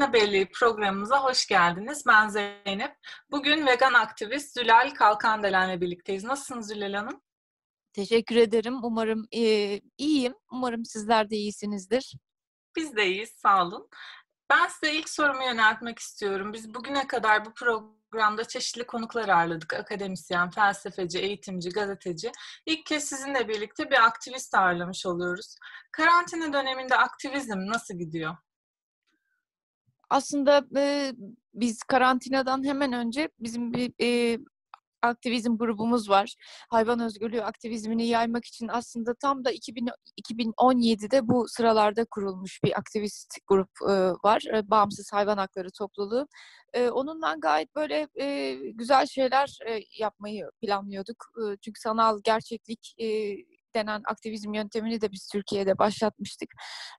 Karantina Belleği programımıza hoş geldiniz. Ben Zeynep. Bugün vegan aktivist Zülal Kalkandelen'le birlikteyiz. Nasılsınız Zülal Hanım? Teşekkür ederim. Umarım e, iyiyim. Umarım sizler de iyisinizdir. Biz de iyiyiz, sağ olun. Ben size ilk sorumu yöneltmek istiyorum. Biz bugüne kadar bu programda çeşitli konuklar ağırladık. Akademisyen, felsefeci, eğitimci, gazeteci. İlk kez sizinle birlikte bir aktivist ağırlamış oluyoruz. Karantina döneminde aktivizm nasıl gidiyor? Aslında e, biz karantinadan hemen önce bizim bir e, aktivizm grubumuz var. Hayvan özgürlüğü aktivizmini yaymak için aslında tam da 2000, 2017'de bu sıralarda kurulmuş bir aktivist grup e, var. E, Bağımsız Hayvan Hakları Topluluğu. E, onunla gayet böyle e, güzel şeyler e, yapmayı planlıyorduk. E, çünkü sanal gerçeklik e, denen aktivizm yöntemini de biz Türkiye'de başlatmıştık.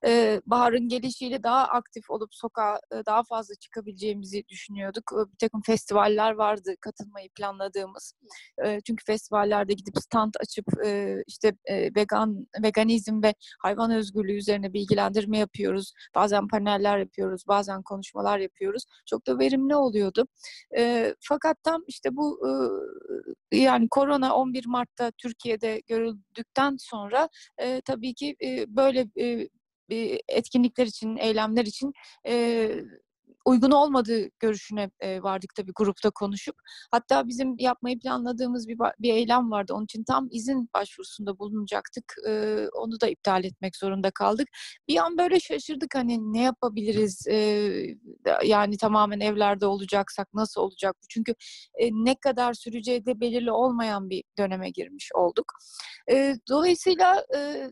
Ee, baharın gelişiyle daha aktif olup sokağa daha fazla çıkabileceğimizi düşünüyorduk. Bir takım festivaller vardı katılmayı planladığımız. Ee, çünkü festivallerde gidip stand açıp işte vegan veganizm ve hayvan özgürlüğü üzerine bilgilendirme yapıyoruz. Bazen paneller yapıyoruz, bazen konuşmalar yapıyoruz. Çok da verimli oluyordu. Ee, fakat tam işte bu yani korona 11 Mart'ta Türkiye'de görüldükten bittikten sonra e, tabii ki e, böyle e, etkinlikler için, eylemler için e, uygun olmadığı görüşüne e, vardık tabii grupta konuşup. Hatta bizim yapmayı planladığımız bir, bir eylem vardı. Onun için tam izin başvurusunda bulunacaktık. E, onu da iptal etmek zorunda kaldık. Bir an böyle şaşırdık hani ne yapabiliriz? E, yani tamamen evlerde olacaksak nasıl olacak? Çünkü e, ne kadar süreceği de belirli olmayan bir döneme girmiş olduk. E, dolayısıyla e,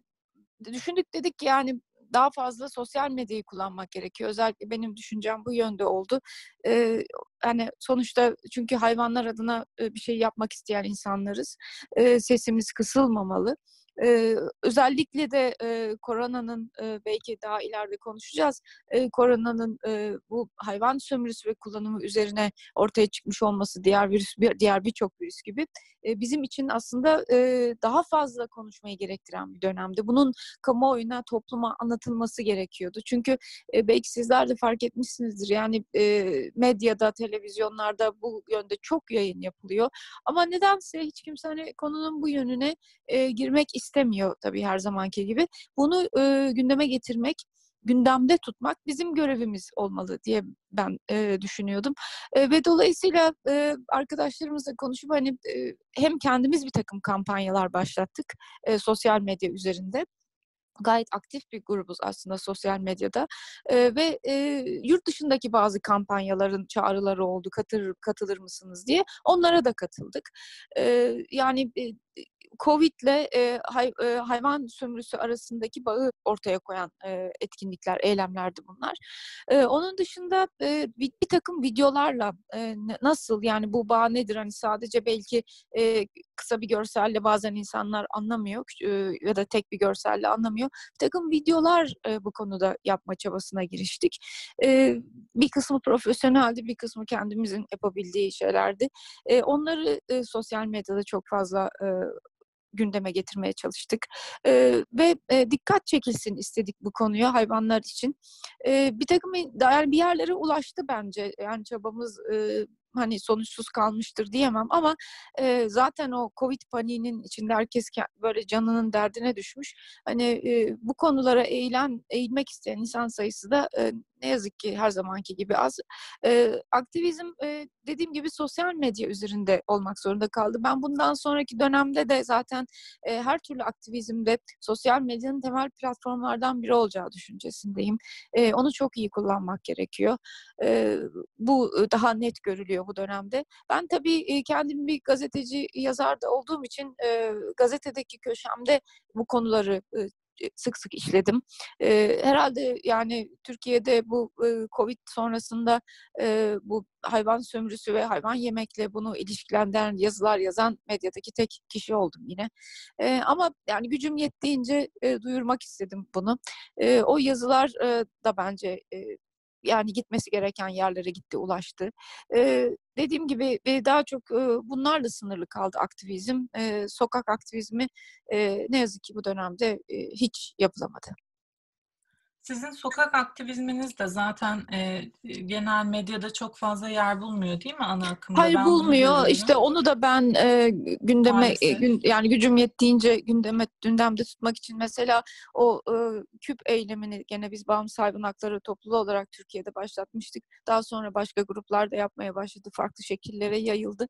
düşündük dedik yani daha fazla sosyal medyayı kullanmak gerekiyor. Özellikle benim düşüncem bu yönde oldu. Ee, hani sonuçta çünkü hayvanlar adına bir şey yapmak isteyen insanlarız. Ee, sesimiz kısılmamalı. Ee, özellikle de e, koronanın e, belki daha ileride konuşacağız. E, koronanın e, bu hayvan sömürüsü ve kullanımı üzerine ortaya çıkmış olması diğer virüs bir, diğer birçok virüs gibi e, bizim için aslında e, daha fazla konuşmayı gerektiren bir dönemde. Bunun kamuoyuna, topluma anlatılması gerekiyordu. Çünkü e, belki sizler de fark etmişsinizdir. Yani e, medyada, televizyonlarda bu yönde çok yayın yapılıyor. Ama nedense hiç kimse hani konunun bu yönüne e, girmek istemiyor tabii her zamanki gibi. Bunu e, gündeme getirmek gündemde tutmak bizim görevimiz olmalı diye ben e, düşünüyordum. E, ve dolayısıyla e, arkadaşlarımızla konuşup hani e, hem kendimiz bir takım kampanyalar başlattık e, sosyal medya üzerinde. Gayet aktif bir grubuz aslında sosyal medyada. E, ve e, yurt dışındaki bazı kampanyaların çağrıları oldu katılır katılır mısınız? diye. Onlara da katıldık. E, yani Covid'le e, hay, e, hayvan sömürüsü arasındaki bağı ortaya koyan e, etkinlikler, eylemlerdi bunlar. E, onun dışında e, bir, bir takım videolarla e, nasıl yani bu bağ nedir? Hani sadece belki e, kısa bir görselle bazen insanlar anlamıyor e, ya da tek bir görselle anlamıyor. Bir takım videolar e, bu konuda yapma çabasına giriştik. E, bir kısmı profesyoneldi, bir kısmı kendimizin yapabildiği şeylerdi. E, onları e, sosyal medyada çok fazla e, gündeme getirmeye çalıştık. E, ve e, dikkat çekilsin istedik bu konuya hayvanlar için. E, bir takım yani bir yerlere ulaştı bence. Yani çabamız e, hani sonuçsuz kalmıştır diyemem ama e, zaten o Covid paniğinin içinde herkes böyle canının derdine düşmüş. Hani e, bu konulara eğilen, eğilmek isteyen insan sayısı da e, ne yazık ki her zamanki gibi az. E, aktivizm e, dediğim gibi sosyal medya üzerinde olmak zorunda kaldı. Ben bundan sonraki dönemde de zaten e, her türlü aktivizmde sosyal medyanın temel platformlardan biri olacağı düşüncesindeyim. E, onu çok iyi kullanmak gerekiyor. E, bu daha net görülüyor bu dönemde. Ben tabii kendim bir gazeteci, yazar da olduğum için e, gazetedeki köşemde bu konuları e, sık sık işledim. E, herhalde yani Türkiye'de bu e, Covid sonrasında e, bu hayvan sömürüsü ve hayvan yemekle bunu ilişkilendiren yazılar yazan medyadaki tek kişi oldum yine. E, ama yani gücüm yettiğince e, duyurmak istedim bunu. E, o yazılar e, da bence e, yani gitmesi gereken yerlere gitti, ulaştı. E, dediğim gibi daha çok bunlarla sınırlı kaldı aktivizm. Sokak aktivizmi ne yazık ki bu dönemde hiç yapılamadı. Sizin sokak aktivizminiz de zaten e, genel medyada çok fazla yer bulmuyor değil mi ana akımda? Hayır Ben bulmuyor. İşte onu da ben e, gündeme e, gün, yani gücüm yettiğince gündeme gündemde tutmak için mesela o e, küp eylemini gene biz bağımsız hayvan hakları topluluğu olarak Türkiye'de başlatmıştık. Daha sonra başka gruplar da yapmaya başladı. Farklı şekillere yayıldı.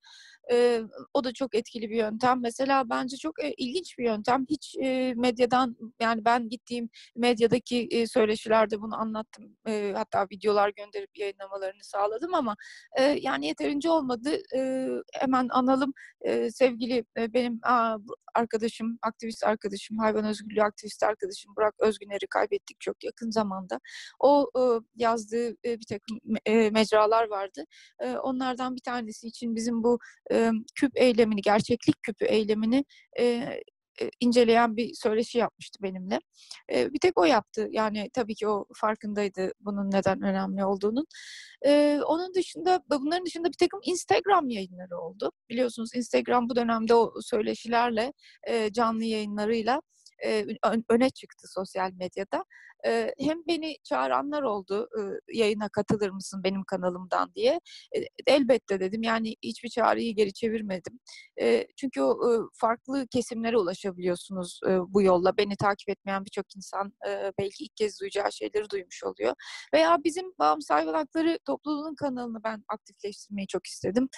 E, o da çok etkili bir yöntem. Mesela bence çok e, ilginç bir yöntem. Hiç e, medyadan yani ben gittiğim medyadaki e, söyleşilerde bunu anlattım. E, hatta videolar gönderip yayınlamalarını sağladım ama e, yani yeterince olmadı. E, hemen analım e, sevgili e, benim a, arkadaşım, aktivist arkadaşım, hayvan özgürlüğü aktivist arkadaşım Burak Özgüner'i kaybettik çok yakın zamanda. O e, yazdığı e, bir takım e, mecralar vardı. E, onlardan bir tanesi için bizim bu e, küp eylemini, gerçeklik küpü eylemini e, inceleyen bir söyleşi yapmıştı benimle. E, bir tek o yaptı. Yani tabii ki o farkındaydı bunun neden önemli olduğunun. E, onun dışında, bunların dışında bir takım Instagram yayınları oldu. Biliyorsunuz Instagram bu dönemde o söyleşilerle, e, canlı yayınlarıyla e, öne çıktı sosyal medyada. Hem beni çağıranlar oldu yayına katılır mısın benim kanalımdan diye. Elbette dedim yani hiçbir çağrıyı geri çevirmedim. Çünkü farklı kesimlere ulaşabiliyorsunuz bu yolla. Beni takip etmeyen birçok insan belki ilk kez duyacağı şeyleri duymuş oluyor. Veya bizim Bağımsız Hayvan Hakları topluluğunun kanalını ben aktifleştirmeyi çok istedim.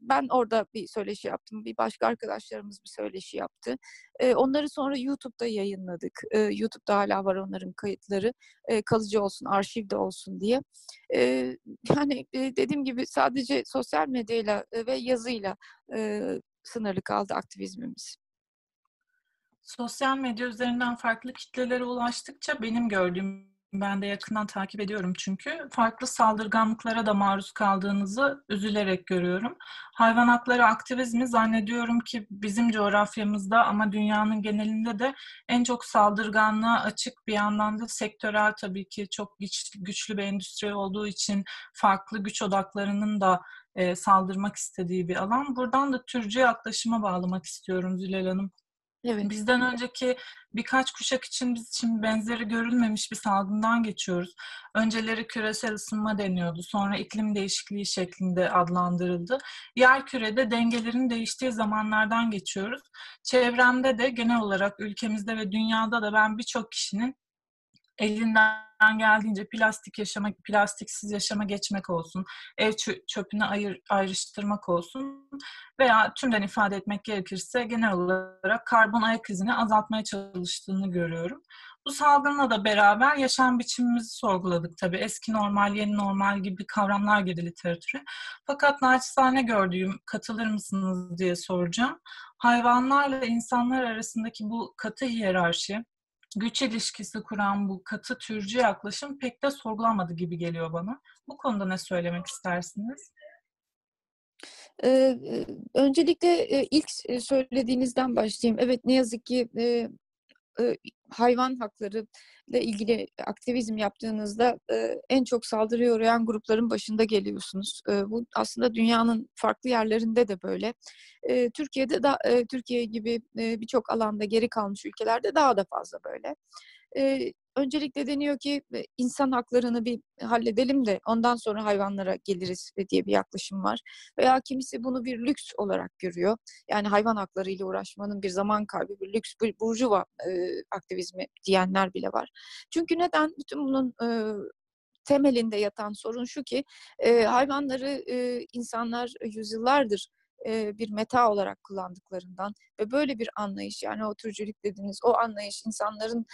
Ben orada bir söyleşi yaptım. Bir başka arkadaşlarımız bir söyleşi yaptı. Onları sonra YouTube'da yayınladık. E, YouTube'da hala var onların kayıtları. E, kalıcı olsun, arşivde olsun diye. E, yani e, dediğim gibi sadece sosyal medyayla ve yazıyla e, sınırlı kaldı aktivizmimiz. Sosyal medya üzerinden farklı kitlelere ulaştıkça benim gördüğüm ben de yakından takip ediyorum çünkü. Farklı saldırganlıklara da maruz kaldığınızı üzülerek görüyorum. Hayvan hakları aktivizmi zannediyorum ki bizim coğrafyamızda ama dünyanın genelinde de en çok saldırganlığa açık bir yandan da sektörel tabii ki çok güçlü bir endüstri olduğu için farklı güç odaklarının da e, saldırmak istediği bir alan. Buradan da türcü yaklaşıma bağlamak istiyorum Zülal Hanım. Evet. Bizden önceki birkaç kuşak için biz için benzeri görülmemiş bir salgından geçiyoruz. Önceleri küresel ısınma deniyordu. Sonra iklim değişikliği şeklinde adlandırıldı. Yer kürede dengelerin değiştiği zamanlardan geçiyoruz. Çevremde de genel olarak ülkemizde ve dünyada da ben birçok kişinin elinden geldiğince plastik yaşama, plastiksiz yaşama geçmek olsun, ev çöpünü ayır, ayrıştırmak olsun veya tümden ifade etmek gerekirse genel olarak karbon ayak izini azaltmaya çalıştığını görüyorum. Bu salgınla da beraber yaşam biçimimizi sorguladık tabii. Eski normal, yeni normal gibi kavramlar girdi literatüre. Fakat naçizane gördüğüm, katılır mısınız diye soracağım. Hayvanlarla insanlar arasındaki bu katı hiyerarşi, güç ilişkisi kuran bu katı türcü yaklaşım pek de sorgulanmadı gibi geliyor bana. Bu konuda ne söylemek istersiniz? Ee, öncelikle ilk söylediğinizden başlayayım. Evet ne yazık ki e, hayvan hakları ile ilgili aktivizm yaptığınızda en çok saldırıya uğrayan grupların başında geliyorsunuz. Bu aslında dünyanın farklı yerlerinde de böyle. Türkiye'de da Türkiye gibi birçok alanda geri kalmış ülkelerde daha da fazla böyle. E, öncelikle deniyor ki insan haklarını bir halledelim de ondan sonra hayvanlara geliriz diye bir yaklaşım var. Veya kimisi bunu bir lüks olarak görüyor. Yani hayvan hakları ile uğraşmanın bir zaman kaybı, bir lüks, bir burjuva e, aktivizmi diyenler bile var. Çünkü neden? Bütün bunun e, temelinde yatan sorun şu ki e, hayvanları e, insanlar yüzyıllardır bir meta olarak kullandıklarından ve böyle bir anlayış yani o türcülük dediğiniz o anlayış insanların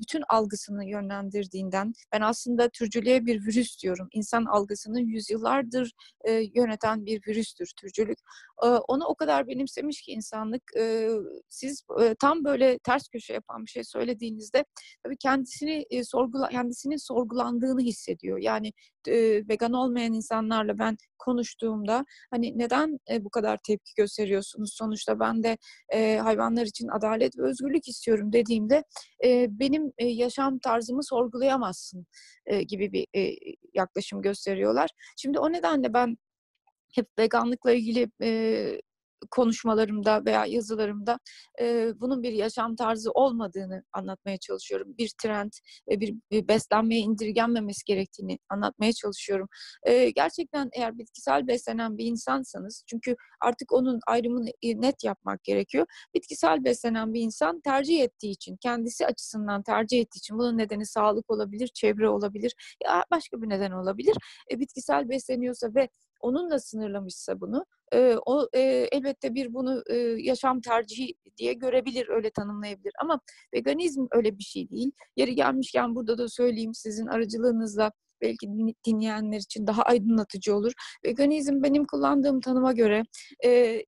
bütün algısını yönlendirdiğinden ben aslında türcülüğe bir virüs diyorum. İnsan algısını yüzyıllardır yöneten bir virüstür türcülük. Onu o kadar benimsemiş ki insanlık siz tam böyle ters köşe yapan bir şey söylediğinizde tabii kendisini sorgula kendisinin sorgulandığını hissediyor. Yani vegan olmayan insanlarla ben konuştuğumda hani neden bu kadar tepki gösteriyorsunuz? Sonuçta ben de hayvanlar için adalet ve özgürlük istiyorum dediğimde benim yaşam tarzımı sorgulayamazsın gibi bir yaklaşım gösteriyorlar. Şimdi o nedenle ben hep veganlıkla ilgili konuşmalarımda veya yazılarımda e, bunun bir yaşam tarzı olmadığını anlatmaya çalışıyorum. Bir trend ve bir, bir beslenmeye indirgenmemesi gerektiğini anlatmaya çalışıyorum. E, gerçekten eğer bitkisel beslenen bir insansanız çünkü artık onun ayrımını net yapmak gerekiyor. Bitkisel beslenen bir insan tercih ettiği için, kendisi açısından tercih ettiği için bunun nedeni sağlık olabilir, çevre olabilir, ya başka bir neden olabilir. E, bitkisel besleniyorsa ve onunla sınırlamışsa bunu e, o e, elbette bir bunu e, yaşam tercihi diye görebilir, öyle tanımlayabilir. Ama veganizm öyle bir şey değil. Yeri gelmişken burada da söyleyeyim sizin aracılığınızla belki dinleyenler için daha aydınlatıcı olur. Veganizm benim kullandığım tanıma göre e,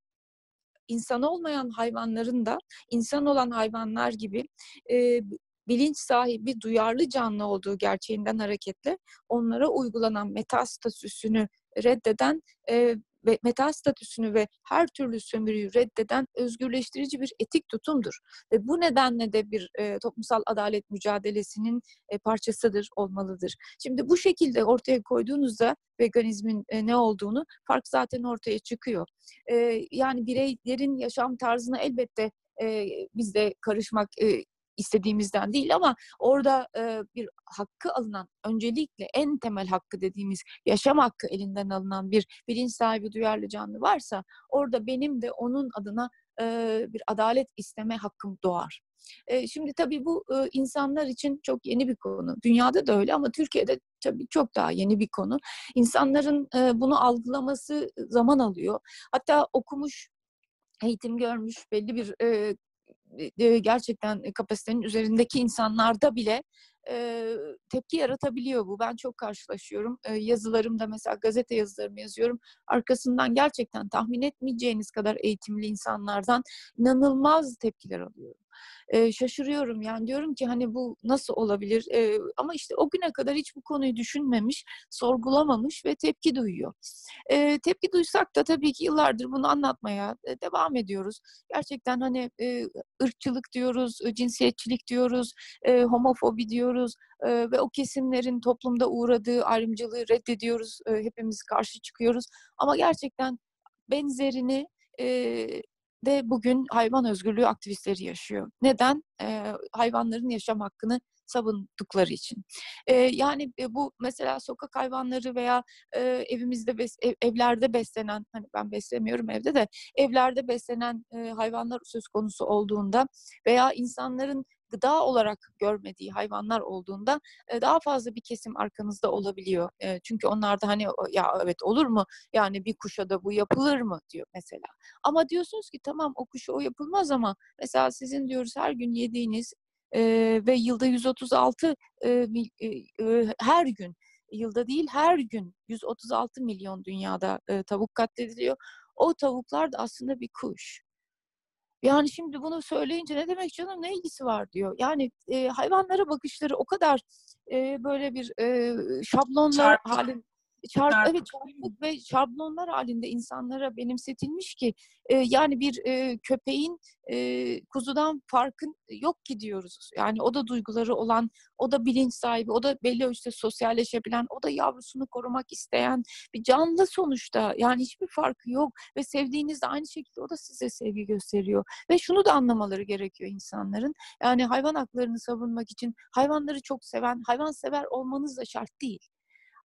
insan olmayan hayvanların da insan olan hayvanlar gibi e, bilinç sahibi, duyarlı canlı olduğu gerçeğinden hareketle onlara uygulanan metastatüsünü reddeden e, ve metal statüsünü ve her türlü sömürüyü reddeden özgürleştirici bir etik tutumdur. Ve bu nedenle de bir e, toplumsal adalet mücadelesinin e, parçasıdır, olmalıdır. Şimdi bu şekilde ortaya koyduğunuzda veganizmin e, ne olduğunu fark zaten ortaya çıkıyor. E, yani bireylerin yaşam tarzına elbette e, biz de karışmak e, istediğimizden değil ama orada e, bir hakkı alınan öncelikle en temel hakkı dediğimiz yaşam hakkı elinden alınan bir bilinç sahibi duyarlı canlı varsa orada benim de onun adına e, bir adalet isteme hakkım doğar. E, şimdi tabii bu e, insanlar için çok yeni bir konu. Dünyada da öyle ama Türkiye'de tabii çok daha yeni bir konu. İnsanların e, bunu algılaması zaman alıyor. Hatta okumuş eğitim görmüş belli bir e, gerçekten kapasitenin üzerindeki insanlarda bile e, tepki yaratabiliyor bu. Ben çok karşılaşıyorum. E, yazılarımda mesela gazete yazılarımı yazıyorum. Arkasından gerçekten tahmin etmeyeceğiniz kadar eğitimli insanlardan inanılmaz tepkiler alıyorum e, şaşırıyorum yani diyorum ki hani bu nasıl olabilir e, ama işte o güne kadar hiç bu konuyu düşünmemiş, sorgulamamış ve tepki duyuyor. E, tepki duysak da tabii ki yıllardır bunu anlatmaya devam ediyoruz. Gerçekten hani e, ırkçılık diyoruz, cinsiyetçilik diyoruz, e, homofobi diyoruz e, ve o kesimlerin toplumda uğradığı ayrımcılığı reddediyoruz, e, hepimiz karşı çıkıyoruz ama gerçekten benzerini e, de bugün hayvan özgürlüğü aktivistleri yaşıyor. Neden? E, hayvanların yaşam hakkını savundukları için. E, yani e, bu mesela sokak hayvanları veya e, evimizde bes, ev, evlerde beslenen hani ben beslemiyorum evde de evlerde beslenen e, hayvanlar söz konusu olduğunda veya insanların gıda olarak görmediği hayvanlar olduğunda daha fazla bir kesim arkanızda olabiliyor. Çünkü onlar da hani ya evet olur mu? Yani bir kuşa da bu yapılır mı diyor mesela. Ama diyorsunuz ki tamam o kuşa o yapılmaz ama mesela sizin diyoruz her gün yediğiniz ve yılda 136 e, e, e, her gün yılda değil her gün 136 milyon dünyada tavuk katlediliyor. O tavuklar da aslında bir kuş. Yani şimdi bunu söyleyince ne demek canım ne ilgisi var diyor. Yani e, hayvanlara bakışları o kadar e, böyle bir e, şablonlar halinde çarp, evet çarpık ve şablonlar halinde insanlara benimsetilmiş ki e, yani bir e, köpeğin e, kuzudan farkın yok ki diyoruz. Yani o da duyguları olan, o da bilinç sahibi, o da belli ölçüde sosyalleşebilen, o da yavrusunu korumak isteyen bir canlı sonuçta. Yani hiçbir farkı yok ve sevdiğinizde aynı şekilde o da size sevgi gösteriyor. Ve şunu da anlamaları gerekiyor insanların. Yani hayvan haklarını savunmak için hayvanları çok seven, hayvan sever olmanız da şart değil.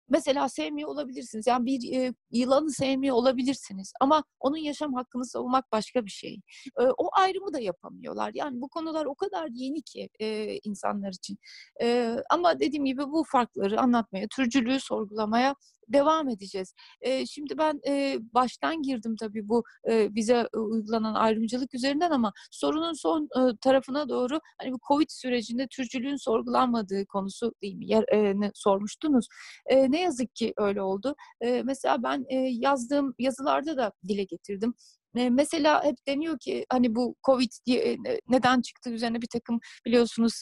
Mesela sevmiyor olabilirsiniz. Yani bir e, yılanı sevmiyor olabilirsiniz. Ama onun yaşam hakkını savunmak başka bir şey. E, o ayrımı da yapamıyorlar. Yani bu konular o kadar yeni ki e, insanlar için. E, ama dediğim gibi bu farkları anlatmaya, türcülüğü sorgulamaya devam edeceğiz. E, şimdi ben e, baştan girdim tabii bu e, bize uygulanan ayrımcılık üzerinden ama sorunun son e, tarafına doğru hani bu Covid sürecinde türcülüğün sorgulanmadığı konusu değil mi? Yer, e, ne, sormuştunuz. E, ne yazık ki öyle oldu. E, mesela ben e, yazdığım yazılarda da dile getirdim mesela hep deniyor ki hani bu Covid diye neden çıktı üzerine bir takım biliyorsunuz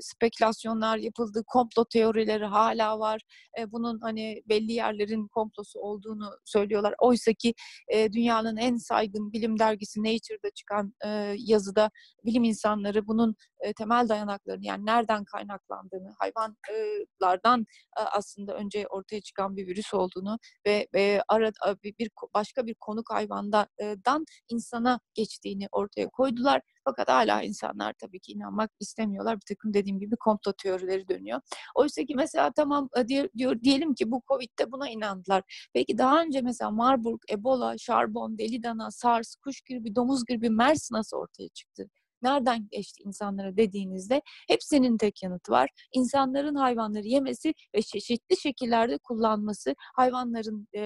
spekülasyonlar yapıldı, komplo teorileri hala var. Bunun hani belli yerlerin komplosu olduğunu söylüyorlar. Oysa ki dünyanın en saygın bilim dergisi Nature'da çıkan yazıda bilim insanları bunun temel dayanaklarını yani nereden kaynaklandığını, hayvanlardan aslında önce ortaya çıkan bir virüs olduğunu ve, ve ara, bir başka bir konuk hayvanda hayvanlardan insana geçtiğini ortaya koydular. Fakat hala insanlar tabii ki inanmak istemiyorlar. Bir takım dediğim gibi komplo teorileri dönüyor. Oysa ki mesela tamam e, diyor diyelim ki bu Covid'de buna inandılar. Peki daha önce mesela Marburg, Ebola, şarbon, deli dana, SARS, kuş gribi, domuz gribi, MERS nasıl ortaya çıktı? Nereden geçti insanlara dediğinizde hepsinin tek yanıtı var. İnsanların hayvanları yemesi ve çeşitli şekillerde kullanması, hayvanların e,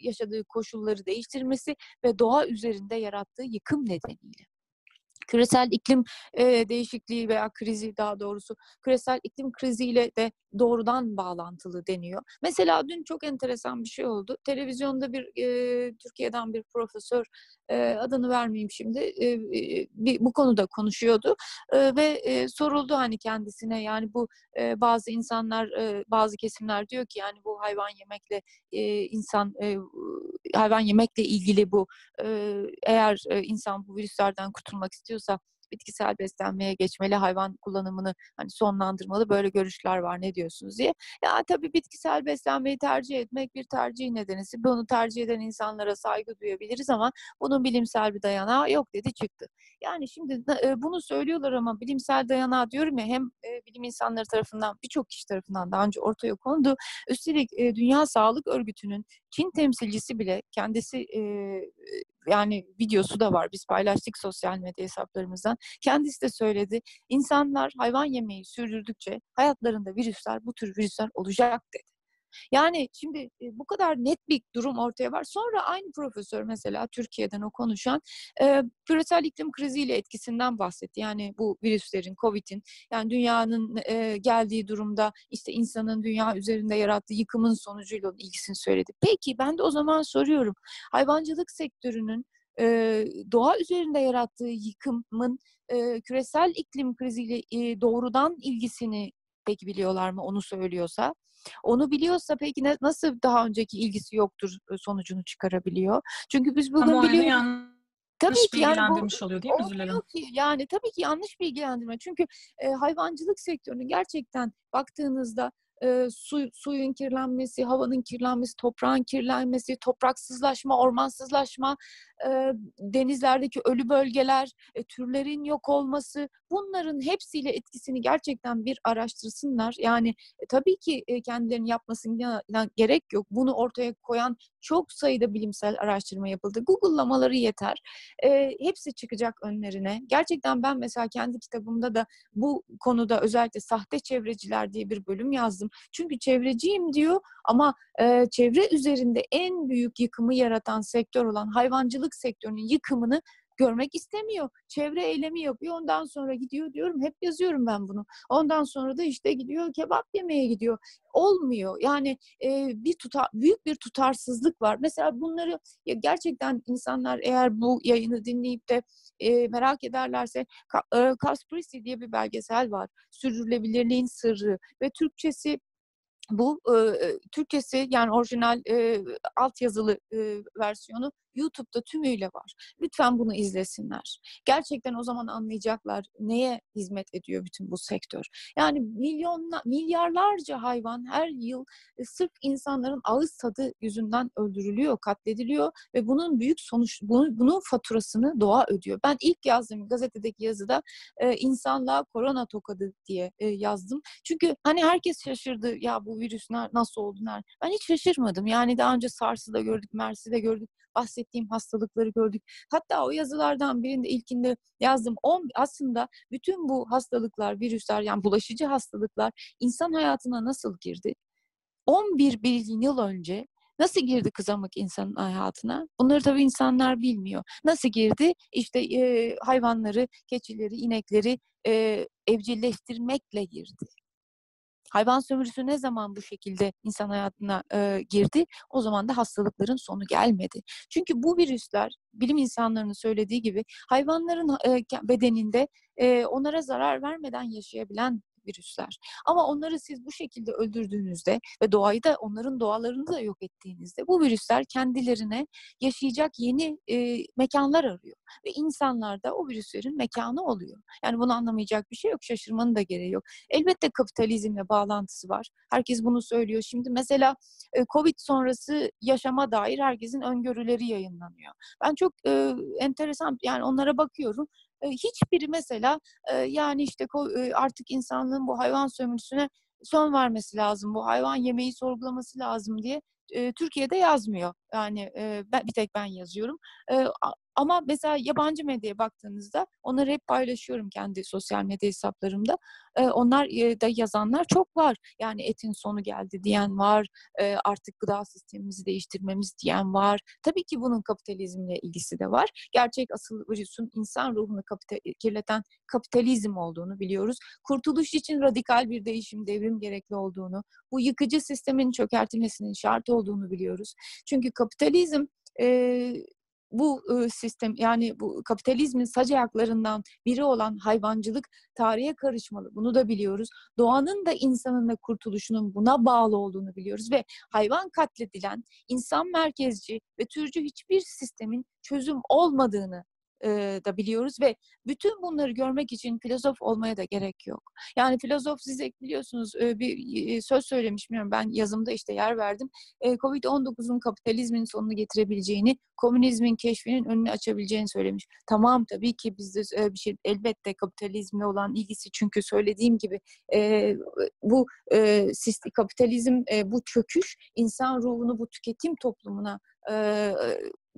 yaşadığı koşulları değiştirmesi ve doğa üzerinde yarattığı yıkım nedeniyle küresel iklim e, değişikliği veya krizi daha doğrusu küresel iklim kriziyle de doğrudan bağlantılı deniyor. Mesela dün çok enteresan bir şey oldu. Televizyonda bir e, Türkiye'den bir profesör e, adını vermeyeyim şimdi e, bir, bu konuda konuşuyordu e, ve e, soruldu hani kendisine yani bu e, bazı insanlar e, bazı kesimler diyor ki yani bu hayvan yemekle e, insan e, hayvan yemekle ilgili bu e, eğer e, insan bu virüslerden kurtulmak istiyorsa bitkisel beslenmeye geçmeli, hayvan kullanımını hani sonlandırmalı böyle görüşler var ne diyorsunuz diye. Ya tabii bitkisel beslenmeyi tercih etmek bir tercih nedenisi. Bunu tercih eden insanlara saygı duyabiliriz ama bunun bilimsel bir dayanağı yok dedi çıktı. Yani şimdi bunu söylüyorlar ama bilimsel dayanağı diyorum ya hem bilim insanları tarafından birçok kişi tarafından daha önce ortaya kondu. Üstelik Dünya Sağlık Örgütü'nün Çin temsilcisi bile kendisi yani videosu da var. Biz paylaştık sosyal medya hesaplarımızdan. Kendisi de söyledi. İnsanlar hayvan yemeği sürdürdükçe hayatlarında virüsler, bu tür virüsler olacak dedi. Yani şimdi bu kadar net bir durum ortaya var. Sonra aynı profesör mesela Türkiye'den o konuşan e, küresel iklim kriziyle etkisinden bahsetti. Yani bu virüslerin, Covid'in yani dünyanın e, geldiği durumda işte insanın dünya üzerinde yarattığı yıkımın sonucuyla onun ilgisini söyledi. Peki ben de o zaman soruyorum. Hayvancılık sektörünün e, doğa üzerinde yarattığı yıkımın e, küresel iklim kriziyle e, doğrudan ilgisini peki biliyorlar mı onu söylüyorsa? Onu biliyorsa peki ne, nasıl daha önceki ilgisi yoktur sonucunu çıkarabiliyor? Çünkü biz bugün biliyoruz. Yan... Tabii ki yani bu, oluyor değil mi Züleyha? Ki, yani tabii ki yanlış bilgilendirme. Çünkü e, hayvancılık sektörünün gerçekten baktığınızda e, su, suyun kirlenmesi, havanın kirlenmesi, toprağın kirlenmesi, topraksızlaşma, ormansızlaşma, e, denizlerdeki ölü bölgeler, e, türlerin yok olması bunların hepsiyle etkisini gerçekten bir araştırsınlar. Yani e, tabii ki e, kendilerinin yapmasına gerek yok. Bunu ortaya koyan çok sayıda bilimsel araştırma yapıldı. Google'lamaları yeter. E, hepsi çıkacak önlerine. Gerçekten ben mesela kendi kitabımda da bu konuda özellikle sahte çevreciler diye bir bölüm yazdım. Çünkü çevreciyim diyor ama e, çevre üzerinde en büyük yıkımı yaratan sektör olan hayvancılık sektörünün yıkımını görmek istemiyor. Çevre eylemi yapıyor. Ondan sonra gidiyor diyorum. Hep yazıyorum ben bunu. Ondan sonra da işte gidiyor kebap yemeye gidiyor. Olmuyor. Yani e, bir tutar, büyük bir tutarsızlık var. Mesela bunları ya gerçekten insanlar eğer bu yayını dinleyip de e, merak ederlerse e, Kasprisi diye bir belgesel var. Sürdürülebilirliğin sırrı ve Türkçesi bu e, Türkçesi yani orijinal e, altyazılı e, versiyonu YouTube'da tümüyle var. Lütfen bunu izlesinler. Gerçekten o zaman anlayacaklar neye hizmet ediyor bütün bu sektör. Yani milyonla, milyarlarca hayvan her yıl e, sırf insanların ağız tadı yüzünden öldürülüyor, katlediliyor ve bunun büyük sonuç, bunun, bunun faturasını doğa ödüyor. Ben ilk yazdığım gazetedeki yazıda e, insanlığa korona tokadı diye e, yazdım. Çünkü hani herkes şaşırdı ya bu virüs nasıl oldu? Ben hiç şaşırmadım. Yani daha önce SARS'ı da gördük, MERS'i de gördük bahsettiğim hastalıkları gördük. Hatta o yazılardan birinde ilkinde yazdım. On, aslında bütün bu hastalıklar, virüsler yani bulaşıcı hastalıklar insan hayatına nasıl girdi? 11 bin yıl önce Nasıl girdi kızamık insanın hayatına? Bunları tabii insanlar bilmiyor. Nasıl girdi? İşte e, hayvanları, keçileri, inekleri e, evcilleştirmekle girdi. Hayvan sömürüsü ne zaman bu şekilde insan hayatına e, girdi? O zaman da hastalıkların sonu gelmedi. Çünkü bu virüsler bilim insanlarının söylediği gibi hayvanların e, bedeninde e, onlara zarar vermeden yaşayabilen virüsler. Ama onları siz bu şekilde öldürdüğünüzde ve doğayı da onların doğalarını da yok ettiğinizde bu virüsler kendilerine yaşayacak yeni e, mekanlar arıyor. ve insanlar da o virüslerin mekanı oluyor. Yani bunu anlamayacak bir şey yok, şaşırmanın da gereği yok. Elbette kapitalizmle bağlantısı var. Herkes bunu söylüyor. Şimdi mesela Covid sonrası yaşama dair herkesin öngörüleri yayınlanıyor. Ben çok e, enteresan yani onlara bakıyorum. Hiçbiri mesela yani işte artık insanlığın bu hayvan sömürüsüne son vermesi lazım, bu hayvan yemeği sorgulaması lazım diye Türkiye'de yazmıyor. Yani bir tek ben yazıyorum. Ama mesela yabancı medyaya baktığınızda onları hep paylaşıyorum kendi sosyal medya hesaplarımda. Onlar da yazanlar çok var. Yani etin sonu geldi diyen var. Artık gıda sistemimizi değiştirmemiz diyen var. Tabii ki bunun kapitalizmle ilgisi de var. Gerçek asıl virüsün insan ruhunu kapita kirleten kapitalizm olduğunu biliyoruz. Kurtuluş için radikal bir değişim, devrim gerekli olduğunu, bu yıkıcı sistemin çökertilmesinin şart olduğunu biliyoruz. Çünkü kapitalizm bu sistem yani bu kapitalizmin sac ayaklarından biri olan hayvancılık tarihe karışmalı. Bunu da biliyoruz. Doğanın da insanın da kurtuluşunun buna bağlı olduğunu biliyoruz ve hayvan katledilen insan merkezci ve türcü hiçbir sistemin çözüm olmadığını e, da biliyoruz ve bütün bunları görmek için filozof olmaya da gerek yok. Yani filozof Zizek biliyorsunuz e, bir e, söz söylemiş bilmiyorum ben yazımda işte yer verdim. E, Covid-19'un kapitalizmin sonunu getirebileceğini, komünizmin keşfinin önünü açabileceğini söylemiş. Tamam tabii ki bizde e, bir şey elbette kapitalizmle olan ilgisi çünkü söylediğim gibi e, bu e, kapitalizm e, bu çöküş insan ruhunu bu tüketim toplumuna e,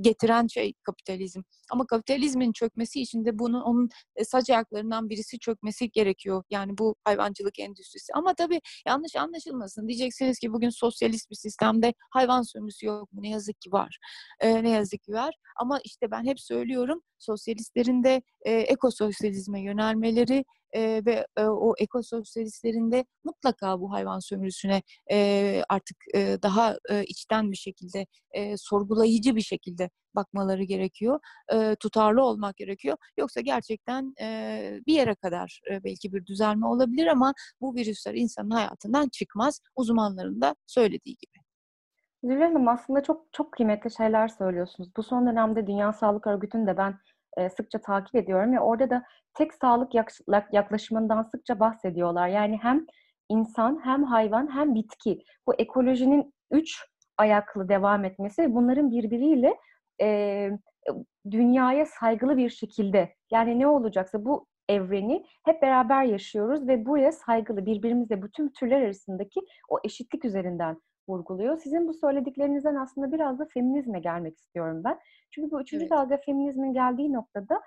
getiren şey kapitalizm. Ama kapitalizmin çökmesi için de bunun onun e, sac ayaklarından birisi çökmesi gerekiyor. Yani bu hayvancılık endüstrisi. Ama tabii yanlış anlaşılmasın. Diyeceksiniz ki bugün sosyalist bir sistemde hayvan sömürüsü yok mu? Ne yazık ki var. E, ne yazık ki var. Ama işte ben hep söylüyorum sosyalistlerin de e, ekososyalizme yönelmeleri e, ve e, o ekososyalistlerin de mutlaka bu hayvan sömürüsüne e, artık e, daha e, içten bir şekilde e, sorgulayıcı bir şekilde bakmaları gerekiyor. E, tutarlı olmak gerekiyor. Yoksa gerçekten e, bir yere kadar e, belki bir düzelme olabilir ama bu virüsler insanın hayatından çıkmaz. Uzmanların da söylediği gibi. Zülal Hanım aslında çok çok kıymetli şeyler söylüyorsunuz. Bu son dönemde Dünya Sağlık Örgütü'nü de ben e, sıkça takip ediyorum ve orada da tek sağlık yaklaşımından sıkça bahsediyorlar. Yani hem insan hem hayvan hem bitki. Bu ekolojinin üç ayaklı devam etmesi ve bunların birbiriyle e, dünyaya saygılı bir şekilde yani ne olacaksa bu evreni hep beraber yaşıyoruz ve buraya saygılı birbirimizle bütün türler arasındaki o eşitlik üzerinden vurguluyor. Sizin bu söylediklerinizden aslında biraz da feminizme gelmek istiyorum ben. Çünkü bu üçüncü evet. dalga feminizmin geldiği noktada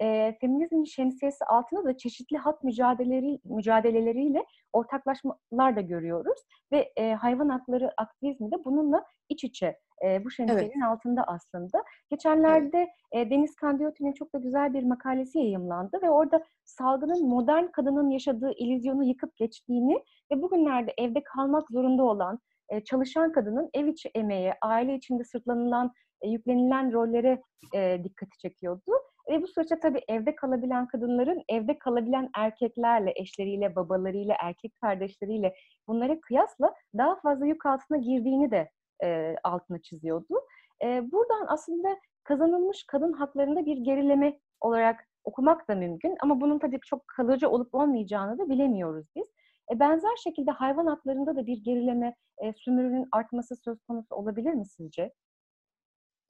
e, feminizmin şemsiyesi altında da çeşitli hak mücadeleleri mücadeleleriyle ortaklaşmalar da görüyoruz ve e, hayvan hakları aktivizmi de bununla iç içe e, bu şemsiyenin evet. altında aslında. Geçenlerde evet. e, Deniz Kandiyotti'nin çok da güzel bir makalesi yayımlandı ve orada salgının modern kadının yaşadığı illüzyonu yıkıp geçtiğini ve bugünlerde evde kalmak zorunda olan çalışan kadının ev içi emeği, aile içinde sırtlanılan, e, yüklenilen rollere e, dikkati çekiyordu. Ve bu süreçte tabii evde kalabilen kadınların evde kalabilen erkeklerle, eşleriyle, babalarıyla, erkek kardeşleriyle bunlara kıyasla daha fazla yük altına girdiğini de e, altına çiziyordu. E, buradan aslında kazanılmış kadın haklarında bir gerileme olarak okumak da mümkün ama bunun tabii çok kalıcı olup olmayacağını da bilemiyoruz biz. E, benzer şekilde hayvan haklarında da bir gerileme, e, sömürünün artması söz konusu olabilir mi sizce?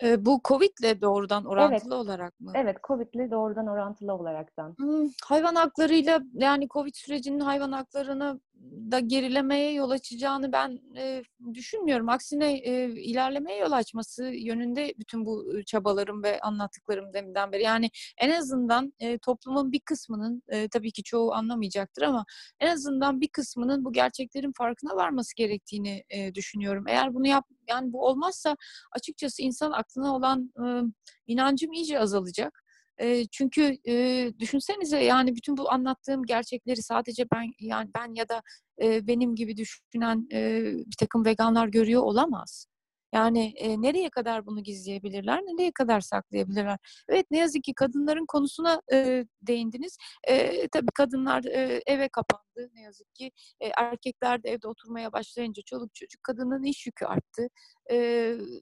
E, bu Covid'le doğrudan orantılı evet. olarak mı? Evet, Covid'le doğrudan orantılı olaraktan. Hmm, hayvan haklarıyla yani Covid sürecinin hayvan haklarını da gerilemeye yol açacağını ben e, düşünmüyorum. Aksine e, ilerlemeye yol açması yönünde bütün bu çabalarım ve anlattıklarım deminden beri. Yani en azından e, toplumun bir kısmının, e, tabii ki çoğu anlamayacaktır ama en azından bir kısmının bu gerçeklerin farkına varması gerektiğini e, düşünüyorum. Eğer bunu yap, yani bu olmazsa açıkçası insan aklına olan e, inancım iyice azalacak. E, çünkü e, düşünsenize yani bütün bu anlattığım gerçekleri sadece ben yani ben ya da e, benim gibi düşünen e, bir takım veganlar görüyor olamaz. Yani e, nereye kadar bunu gizleyebilirler, nereye kadar saklayabilirler? Evet ne yazık ki kadınların konusuna e, değindiniz. E, tabii kadınlar e, eve kapandı ne yazık ki. E, erkekler de evde oturmaya başlayınca çoluk çocuk kadının iş yükü arttı. E,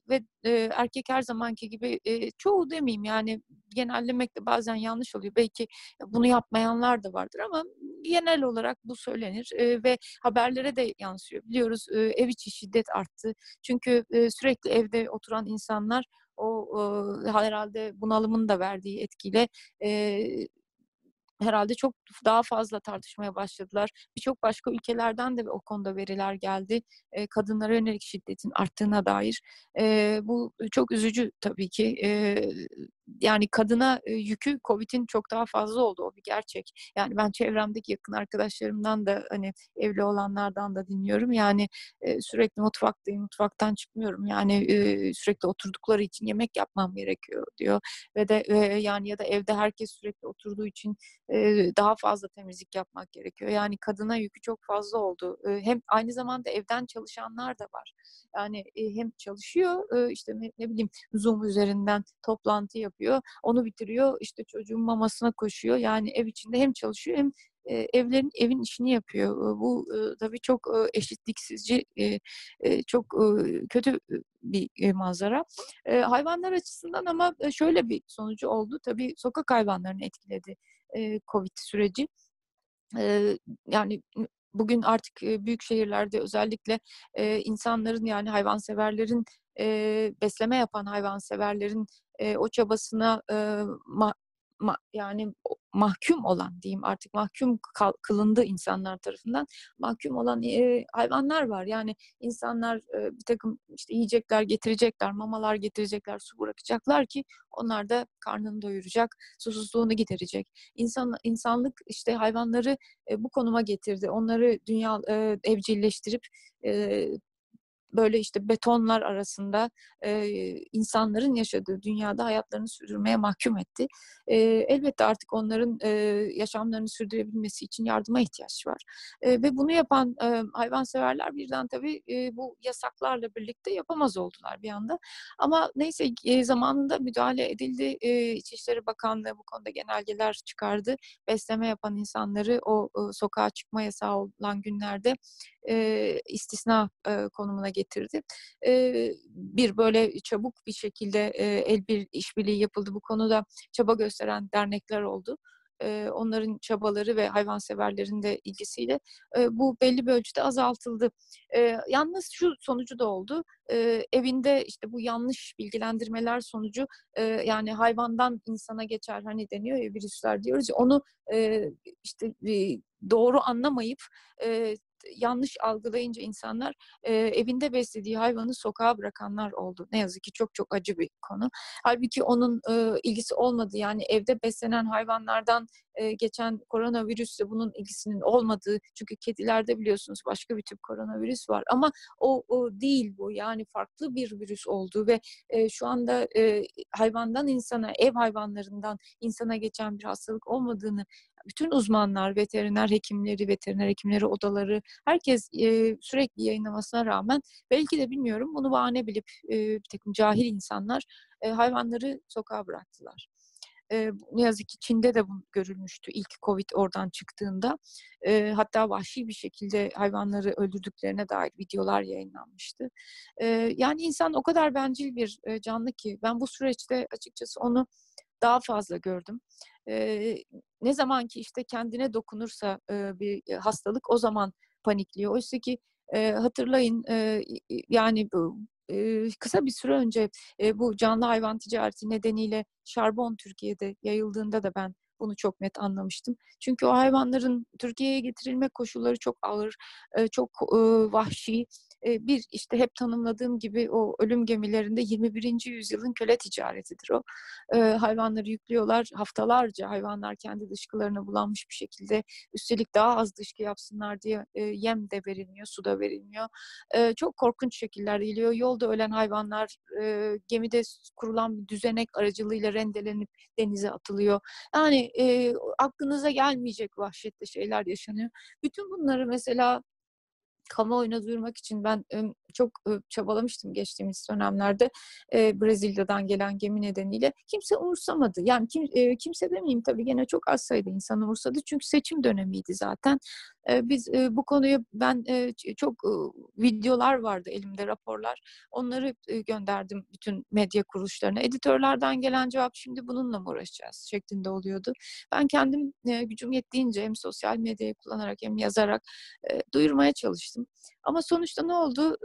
ve e, erkek her zamanki gibi e, çoğu demeyeyim yani genellemek de bazen yanlış oluyor. Belki bunu yapmayanlar da vardır ama genel olarak bu söylenir e, ve haberlere de yansıyor. Biliyoruz e, ev içi şiddet arttı. Çünkü e, sürekli evde oturan insanlar o e, herhalde bunalımın da verdiği etkiyle e, herhalde çok daha fazla tartışmaya başladılar. Birçok başka ülkelerden de o konuda veriler geldi. E, kadınlara yönelik şiddetin arttığına dair. E, bu çok üzücü tabii ki. E, yani kadına yükü COVID'in çok daha fazla oldu. O bir gerçek. Yani ben çevremdeki yakın arkadaşlarımdan da hani evli olanlardan da dinliyorum. Yani sürekli mutfaktayım, mutfaktan çıkmıyorum. Yani sürekli oturdukları için yemek yapmam gerekiyor diyor. Ve de yani ya da evde herkes sürekli oturduğu için daha fazla temizlik yapmak gerekiyor. Yani kadına yükü çok fazla oldu. Hem aynı zamanda evden çalışanlar da var. Yani hem çalışıyor işte ne bileyim Zoom üzerinden toplantı yapıyor. Onu bitiriyor. işte çocuğun mamasına koşuyor. Yani ev içinde hem çalışıyor hem evlerin evin işini yapıyor. Bu tabii çok eşitliksizce çok kötü bir manzara. Hayvanlar açısından ama şöyle bir sonucu oldu. Tabii sokak hayvanlarını etkiledi Covid süreci. Yani bugün artık büyük şehirlerde özellikle insanların yani hayvanseverlerin besleme yapan hayvanseverlerin e, o çabasına e, ma, ma, yani mahkum olan diyeyim artık mahkum kılındı insanlar tarafından mahkum olan e, hayvanlar var. Yani insanlar e, bir takım işte yiyecekler getirecekler, mamalar getirecekler, su bırakacaklar ki onlar da karnını doyuracak, susuzluğunu giderecek. İnsan insanlık işte hayvanları e, bu konuma getirdi. Onları dünya e, evcilleştirip e, böyle işte betonlar arasında e, insanların yaşadığı dünyada hayatlarını sürdürmeye mahkum etti. E, elbette artık onların e, yaşamlarını sürdürebilmesi için yardıma ihtiyaç var. E, ve bunu yapan e, hayvanseverler birden tabii e, bu yasaklarla birlikte yapamaz oldular bir anda. Ama neyse e, zamanında müdahale edildi. E, İçişleri Bakanlığı bu konuda genelgeler çıkardı. Besleme yapan insanları o e, sokağa çıkma yasağı olan günlerde e, istisna e, konumuna getirdi. E, bir böyle çabuk bir şekilde e, el bir işbirliği yapıldı bu konuda çaba gösteren dernekler oldu onların çabaları ve hayvanseverlerin de ilgisiyle bu belli bir ölçüde azaltıldı. Yalnız şu sonucu da oldu. Evinde işte bu yanlış bilgilendirmeler sonucu yani hayvandan insana geçer hani deniyor ya virüsler diyoruz onu işte doğru anlamayıp yanlış algılayınca insanlar e, evinde beslediği hayvanı sokağa bırakanlar oldu. Ne yazık ki çok çok acı bir konu. Halbuki onun e, ilgisi olmadı. Yani evde beslenen hayvanlardan e, geçen koronavirüsle bunun ilgisinin olmadığı. Çünkü kedilerde biliyorsunuz başka bir tip koronavirüs var. Ama o, o değil bu. Yani farklı bir virüs oldu ve e, şu anda e, hayvandan insana, ev hayvanlarından insana geçen bir hastalık olmadığını bütün uzmanlar, veteriner hekimleri, veteriner hekimleri odaları, herkes e, sürekli yayınlamasına rağmen belki de bilmiyorum bunu bahane bilip e, bir takım cahil insanlar e, hayvanları sokağa bıraktılar. E, ne yazık ki Çin'de de bu görülmüştü ilk Covid oradan çıktığında. E, hatta vahşi bir şekilde hayvanları öldürdüklerine dair videolar yayınlanmıştı. E, yani insan o kadar bencil bir e, canlı ki ben bu süreçte açıkçası onu daha fazla gördüm. E, ne zaman ki işte kendine dokunursa e, bir hastalık o zaman panikliyor. Oysa ki e, hatırlayın e, yani e, kısa bir süre önce bu canlı hayvan ticareti nedeniyle şarbon Türkiye'de yayıldığında da ben bunu çok net anlamıştım. Çünkü o hayvanların Türkiye'ye getirilme koşulları çok ağır, çok vahşi. Bir işte hep tanımladığım gibi o ölüm gemilerinde 21. yüzyılın köle ticaretidir o. Hayvanları yüklüyorlar haftalarca hayvanlar kendi dışkılarına bulanmış bir şekilde. Üstelik daha az dışkı yapsınlar diye yem de verilmiyor, su da verilmiyor. Çok korkunç şekiller geliyor. Yolda ölen hayvanlar gemide kurulan bir düzenek aracılığıyla rendelenip denize atılıyor. Yani e, aklınıza gelmeyecek vahşetli şeyler yaşanıyor. Bütün bunları mesela kamuoyuna duyurmak için ben çok çabalamıştım geçtiğimiz dönemlerde Brezilya'dan gelen gemi nedeniyle. Kimse umursamadı. Yani kim, kimse demeyeyim tabii gene çok az sayıda insan umursadı. Çünkü seçim dönemiydi zaten. Biz bu konuyu ben çok videolar vardı elimde raporlar. Onları gönderdim bütün medya kuruluşlarına. Editörlerden gelen cevap şimdi bununla mı uğraşacağız şeklinde oluyordu. Ben kendim gücüm yettiğince hem sosyal medyayı kullanarak hem yazarak duyurmaya çalıştım. Ama sonuçta ne oldu?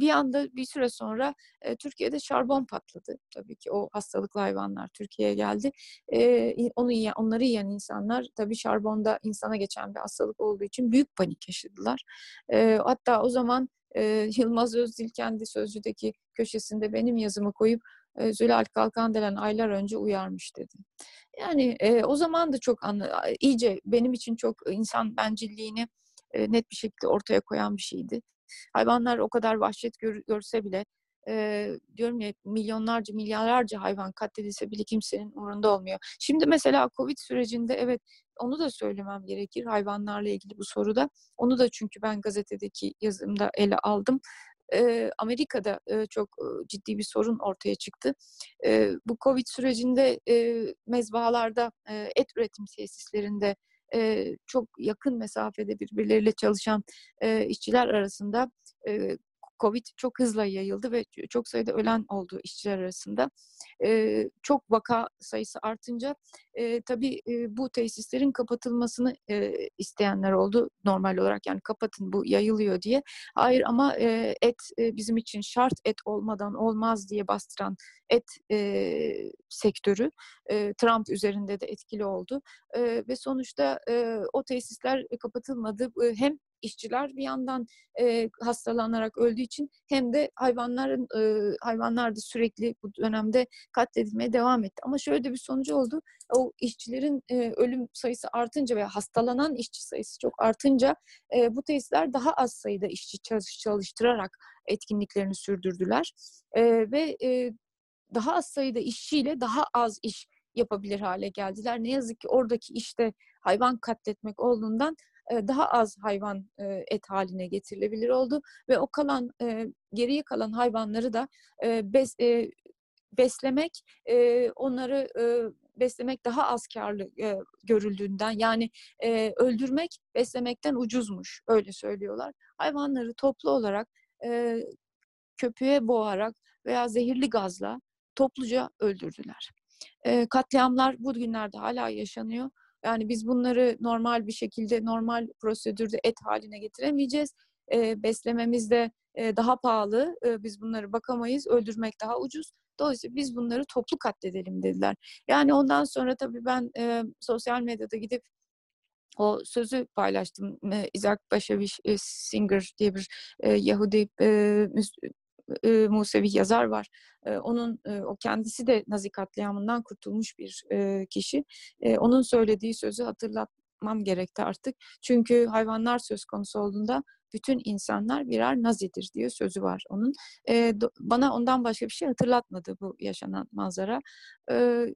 Bir anda bir süre sonra e, Türkiye'de şarbon patladı. Tabii ki o hastalıklı hayvanlar Türkiye'ye geldi. E, onu yiyen, onları yiyen insanlar tabii şarbonda insana geçen bir hastalık olduğu için büyük panik yaşadılar. E, hatta o zaman e, Yılmaz Özdil kendi Sözcü'deki köşesinde benim yazımı koyup e, Zülal Kalkandelen aylar önce uyarmış dedi. Yani e, o zaman da çok anla, iyice benim için çok insan bencilliğini e, net bir şekilde ortaya koyan bir şeydi. Hayvanlar o kadar vahşet gör, görse bile e, diyorum ya milyonlarca, milyarlarca hayvan katledilse bile kimsenin umurunda olmuyor. Şimdi mesela Covid sürecinde evet onu da söylemem gerekir hayvanlarla ilgili bu soruda. Onu da çünkü ben gazetedeki yazımda ele aldım. Amerika'da çok ciddi bir sorun ortaya çıktı. Bu Covid sürecinde e, mezbahalarda, e, et üretim tesislerinde e, çok yakın mesafede birbirleriyle çalışan e, işçiler arasında e, Covid çok hızla yayıldı ve çok sayıda ölen oldu işçiler arasında. E, çok vaka sayısı artınca e, tabii e, bu tesislerin kapatılmasını e, isteyenler oldu normal olarak yani kapatın bu yayılıyor diye. Hayır ama e, et e, bizim için şart et olmadan olmaz diye bastıran et e, sektörü e, Trump üzerinde de etkili oldu e, ve sonuçta e, o tesisler kapatılmadı. E, hem işçiler bir yandan e, hastalanarak öldüğü için hem de hayvanların e, hayvanlar da sürekli bu dönemde katledilmeye devam etti. Ama şöyle de bir sonucu oldu. O işçilerin e, ölüm sayısı artınca veya hastalanan işçi sayısı çok artınca e, bu tesisler daha az sayıda işçi çalış, çalıştırarak etkinliklerini sürdürdüler. E, ve e, daha az sayıda işçiyle daha az iş yapabilir hale geldiler. Ne yazık ki oradaki işte hayvan katletmek olduğundan daha az hayvan et haline getirilebilir oldu ve o kalan geriye kalan hayvanları da bes, beslemek onları beslemek daha az karlı görüldüğünden yani öldürmek beslemekten ucuzmuş öyle söylüyorlar. Hayvanları toplu olarak köpüğe boğarak veya zehirli gazla topluca öldürdüler. katliamlar bu günlerde hala yaşanıyor yani biz bunları normal bir şekilde, normal prosedürde et haline getiremeyeceğiz. E, beslememiz de e, daha pahalı. E, biz bunları bakamayız. Öldürmek daha ucuz. Dolayısıyla biz bunları toplu katledelim dediler. Yani ondan sonra tabii ben e, sosyal medyada gidip o sözü paylaştım. Isaac Bashevis Singer diye bir Yahudi e, Musevi yazar var. E, onun e, o kendisi de Nazi katliamından kurtulmuş bir e, kişi. E, onun söylediği sözü hatırlatmam gerekti artık. Çünkü hayvanlar söz konusu olduğunda bütün insanlar birer nazidir diye sözü var onun. E, bana ondan başka bir şey hatırlatmadı bu yaşanan manzara. E,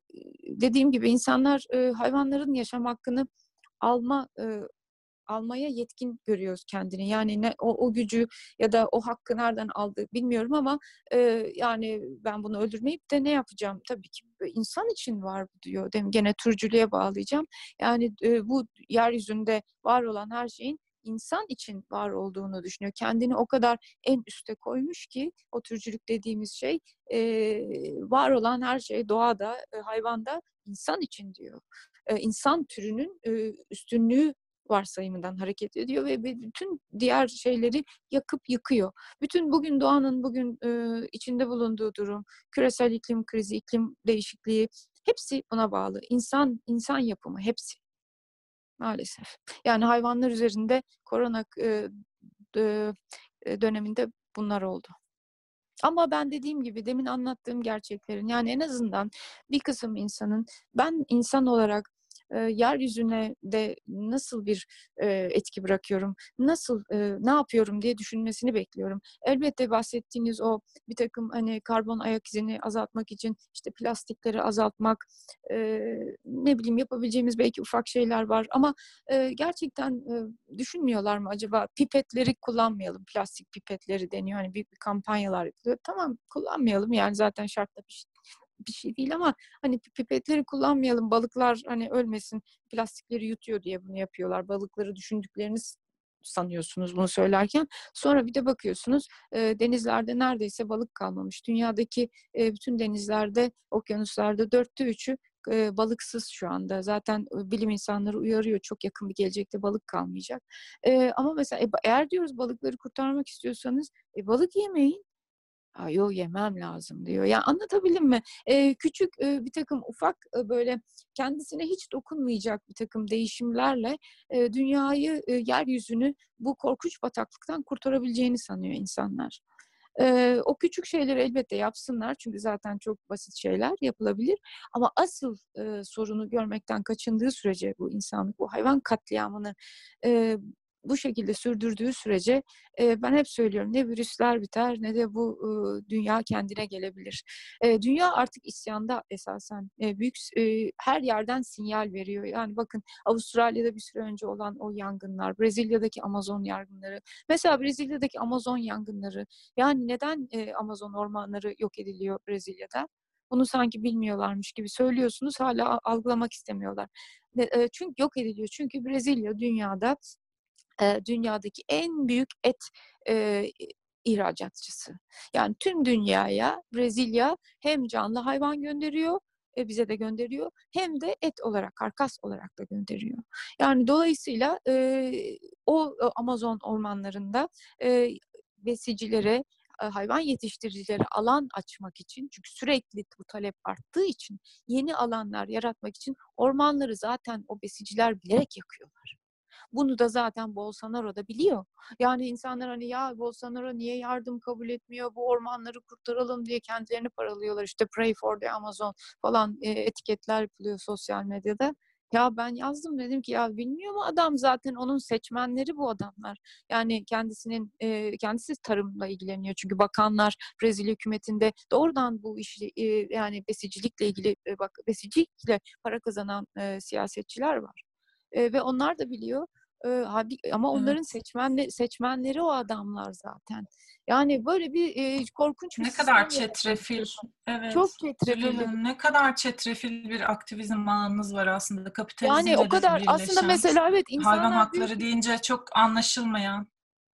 dediğim gibi insanlar e, hayvanların yaşam hakkını alma e, almaya yetkin görüyoruz kendini. Yani ne o, o gücü ya da o hakkı nereden aldı bilmiyorum ama e, yani ben bunu öldürmeyip de ne yapacağım? Tabii ki insan için var diyor. Dem gene türcülüğe bağlayacağım. Yani e, bu yeryüzünde var olan her şeyin insan için var olduğunu düşünüyor. Kendini o kadar en üste koymuş ki o türcülük dediğimiz şey e, var olan her şey doğada, e, hayvanda insan için diyor. E, insan türünün e, üstünlüğü varsayımından hareket ediyor ve bütün diğer şeyleri yakıp yıkıyor. Bütün bugün doğanın bugün e, içinde bulunduğu durum, küresel iklim krizi, iklim değişikliği hepsi buna bağlı. İnsan insan yapımı hepsi. Maalesef. Yani hayvanlar üzerinde korona e, döneminde bunlar oldu. Ama ben dediğim gibi demin anlattığım gerçeklerin yani en azından bir kısım insanın ben insan olarak e, yeryüzüne de nasıl bir e, etki bırakıyorum, nasıl e, ne yapıyorum diye düşünmesini bekliyorum. Elbette bahsettiğiniz o bir takım hani karbon ayak izini azaltmak için işte plastikleri azaltmak, e, ne bileyim yapabileceğimiz belki ufak şeyler var ama e, gerçekten e, düşünmüyorlar mı acaba pipetleri kullanmayalım, plastik pipetleri deniyor hani büyük bir kampanyalar yapılıyor. Tamam kullanmayalım yani zaten şartla bir şey değil ama hani pipetleri kullanmayalım balıklar hani ölmesin plastikleri yutuyor diye bunu yapıyorlar. Balıkları düşündükleriniz sanıyorsunuz bunu söylerken. Sonra bir de bakıyorsunuz e, denizlerde neredeyse balık kalmamış. Dünyadaki e, bütün denizlerde, okyanuslarda dörtte üçü e, balıksız şu anda. Zaten bilim insanları uyarıyor çok yakın bir gelecekte balık kalmayacak. E, ama mesela e, eğer diyoruz balıkları kurtarmak istiyorsanız e, balık yemeyin. Yok yemem lazım diyor. Yani anlatabildim mi? Ee, küçük e, bir takım ufak e, böyle kendisine hiç dokunmayacak bir takım değişimlerle e, dünyayı, e, yeryüzünü bu korkunç bataklıktan kurtarabileceğini sanıyor insanlar. E, o küçük şeyleri elbette yapsınlar çünkü zaten çok basit şeyler yapılabilir. Ama asıl e, sorunu görmekten kaçındığı sürece bu insanlık, bu hayvan katliamını e, bu şekilde sürdürdüğü sürece e, ben hep söylüyorum ne virüsler biter ne de bu e, dünya kendine gelebilir. E, dünya artık isyanda esasen e, büyük e, her yerden sinyal veriyor. Yani bakın Avustralya'da bir süre önce olan o yangınlar, Brezilya'daki Amazon yangınları. Mesela Brezilya'daki Amazon yangınları. Yani neden e, Amazon ormanları yok ediliyor Brezilya'da? Bunu sanki bilmiyorlarmış gibi söylüyorsunuz hala algılamak istemiyorlar. Çünkü yok ediliyor. Çünkü Brezilya dünyada e, dünyadaki en büyük et e, ihracatçısı. Yani tüm dünyaya Brezilya hem canlı hayvan gönderiyor e, bize de gönderiyor hem de et olarak karkas olarak da gönderiyor. Yani dolayısıyla e, o Amazon ormanlarında e, besicilere hayvan yetiştiricilere alan açmak için çünkü sürekli bu talep arttığı için yeni alanlar yaratmak için ormanları zaten o besiciler bilerek yakıyorlar. Bunu da zaten Bolsonaro da biliyor. Yani insanlar hani ya Bolsonaro niye yardım kabul etmiyor, bu ormanları kurtaralım diye kendilerini paralıyorlar. İşte pray for the Amazon falan e, etiketler yapılıyor sosyal medyada. Ya ben yazdım dedim ki ya bilmiyor mu adam zaten onun seçmenleri bu adamlar. Yani kendisinin e, kendisi tarımla ilgileniyor. Çünkü bakanlar Brezilya hükümetinde doğrudan bu işi e, yani besicilikle ilgili e, bak besicilikle para kazanan e, siyasetçiler var. E, ve onlar da biliyor ama onların evet. seçmenleri seçmenleri o adamlar zaten. Yani böyle bir e, korkunç bir Ne kadar çetrefil. Evet. Çok çetrefil. Ne kadar çetrefil bir aktivizm bağınız var aslında kapitalizmle Yani o kadar aslında mesela evet insanlar hayvan hakları büyük... deyince çok anlaşılmayan.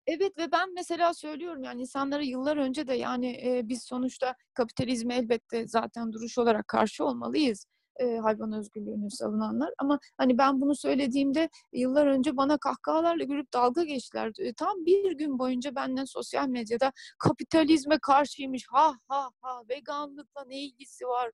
Evet ve ben mesela söylüyorum yani insanlara yıllar önce de yani e, biz sonuçta kapitalizme elbette zaten duruş olarak karşı olmalıyız e, hayvan özgürlüğünü savunanlar. Ama hani ben bunu söylediğimde yıllar önce bana kahkahalarla gülüp dalga geçtiler. E, tam bir gün boyunca benden sosyal medyada kapitalizme karşıymış. Ha ha ha veganlıkla ne ilgisi var?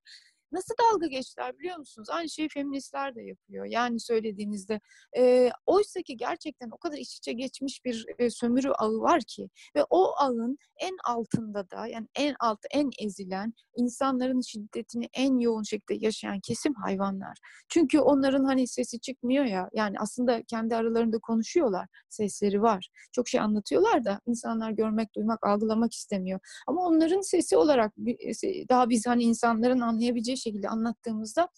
Nasıl dalga geçtiler biliyor musunuz? Aynı şeyi feministler de yapıyor. Yani söylediğinizde. E, Oysa ki gerçekten o kadar iç içe geçmiş bir e, sömürü ağı var ki. Ve o ağın en altında da yani en alt, en ezilen, insanların şiddetini en yoğun şekilde yaşayan kesim hayvanlar. Çünkü onların hani sesi çıkmıyor ya. Yani aslında kendi aralarında konuşuyorlar. Sesleri var. Çok şey anlatıyorlar da insanlar görmek, duymak, algılamak istemiyor. Ama onların sesi olarak daha biz hani insanların anlayabileceği şekilde anlattığımızda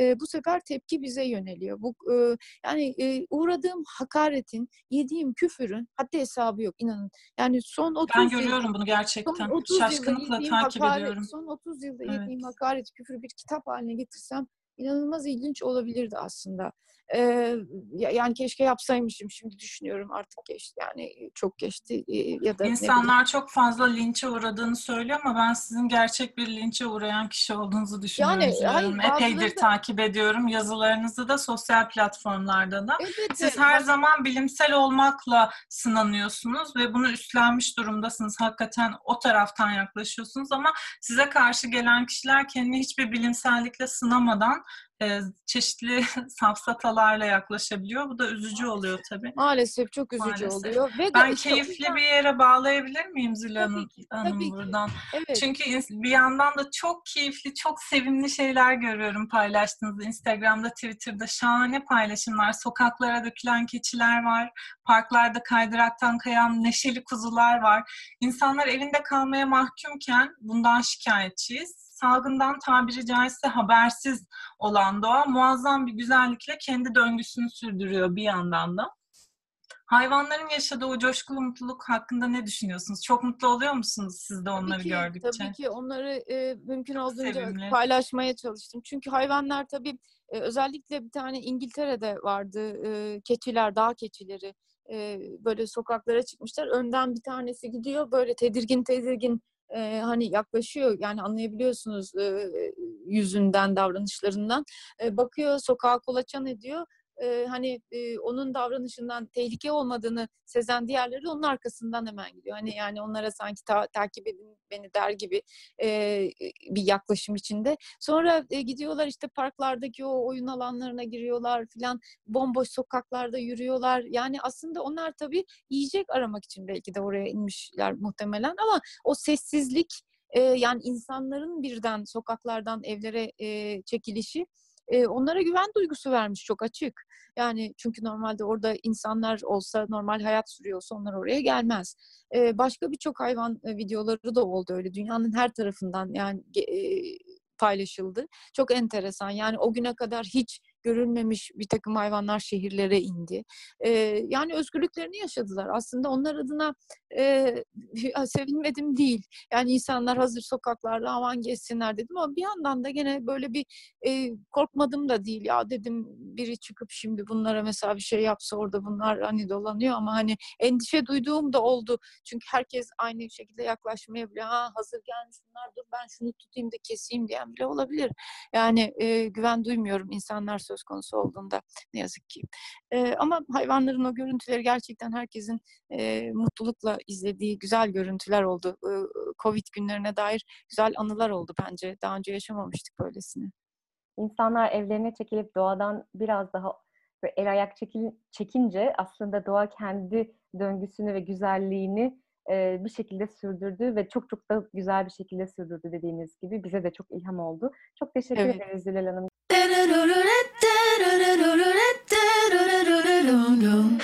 e, bu sefer tepki bize yöneliyor. Bu e, yani e, uğradığım hakaretin, yediğim küfürün haddi hesabı yok inanın. Yani son 30 Ben görüyorum yılda, bunu gerçekten. Son 30 Şaşkınlıkla takip hakaret, ediyorum. Son 30 yılda evet. yediğim hakaret, küfür bir kitap haline getirsem inanılmaz ilginç olabilirdi aslında. Ee, yani keşke yapsaymışım şimdi düşünüyorum artık geçti yani çok geçti ya da insanlar çok fazla linçe uğradığını söylüyor ama ben sizin gerçek bir linçe uğrayan kişi olduğunuzu düşünüyorum. Yani, hayır, Epeydir da... takip ediyorum yazılarınızı da sosyal platformlarda da. Evet, Siz her ben... zaman bilimsel olmakla sınanıyorsunuz ve bunu üstlenmiş durumdasınız. Hakikaten o taraftan yaklaşıyorsunuz ama size karşı gelen kişiler kendini hiçbir bilimsellikle sınamadan e, çeşitli safsatalarla yaklaşabiliyor. Bu da üzücü oluyor tabii. Maalesef çok üzücü Maalesef. oluyor. Ve ben işte keyifli bir yere bağlayabilir miyim Zülal Hanım, Hanım buradan? Evet. Çünkü bir yandan da çok keyifli, çok sevimli şeyler görüyorum paylaştığınızda. Instagram'da, Twitter'da şahane paylaşımlar. Sokaklara dökülen keçiler var. Parklarda kaydıraktan kayan neşeli kuzular var. İnsanlar evinde kalmaya mahkumken bundan şikayetçiyiz salgından tabiri caizse habersiz olan doğa muazzam bir güzellikle kendi döngüsünü sürdürüyor bir yandan da. Hayvanların yaşadığı o coşkulu mutluluk hakkında ne düşünüyorsunuz? Çok mutlu oluyor musunuz siz de onları tabii ki, gördükçe? Tabii ki onları e, mümkün olduğunca sevimli. paylaşmaya çalıştım. Çünkü hayvanlar tabii e, özellikle bir tane İngiltere'de vardı e, keçiler, dağ keçileri e, böyle sokaklara çıkmışlar. Önden bir tanesi gidiyor böyle tedirgin tedirgin e, hani yaklaşıyor. Yani anlayabiliyorsunuz e, yüzünden davranışlarından. E, bakıyor sokağa kolaçan ediyor E, hani e, onun davranışından tehlike olmadığını sezen diğerleri onun arkasından hemen gidiyor. Hani yani onlara sanki ta- takip edin beni der gibi e, bir yaklaşım içinde. Sonra e, gidiyorlar işte parklardaki o oyun alanlarına giriyorlar filan bomboş sokaklarda yürüyorlar. Yani aslında onlar tabii yiyecek aramak için belki de oraya inmişler muhtemelen ama o sessizlik e, yani insanların birden sokaklardan evlere e, çekilişi e, onlara güven duygusu vermiş çok açık. Yani çünkü normalde orada insanlar olsa normal hayat sürüyorsa onlar oraya gelmez. E, başka birçok hayvan videoları da oldu öyle dünyanın her tarafından yani e, paylaşıldı. Çok enteresan yani o güne kadar hiç görülmemiş bir takım hayvanlar şehirlere indi. E, yani özgürlüklerini yaşadılar. Aslında onlar adına e, sevinmedim değil. Yani insanlar hazır sokaklarda aman geçsinler dedim ama bir yandan da gene böyle bir e, korkmadım da değil. Ya dedim biri çıkıp şimdi bunlara mesela bir şey yapsa orada bunlar hani dolanıyor ama hani endişe duyduğum da oldu. Çünkü herkes aynı şekilde yaklaşmaya bile ha hazır gelmiş bunlar dur ben şunu tutayım da keseyim diyen bile olabilir. Yani e, güven duymuyorum insanlar söz konusu olduğunda ne yazık ki. E, ama hayvanların o görüntüleri gerçekten herkesin e, mutlulukla izlediği güzel görüntüler oldu. E, Covid günlerine dair güzel anılar oldu bence. Daha önce yaşamamıştık böylesini. İnsanlar evlerine çekilip doğadan biraz daha el ayak çekil, çekince aslında doğa kendi döngüsünü ve güzelliğini e, bir şekilde sürdürdü ve çok çok da güzel bir şekilde sürdürdü dediğiniz gibi. Bize de çok ilham oldu. Çok teşekkür Evet. ederiz Zülal Hanım. know.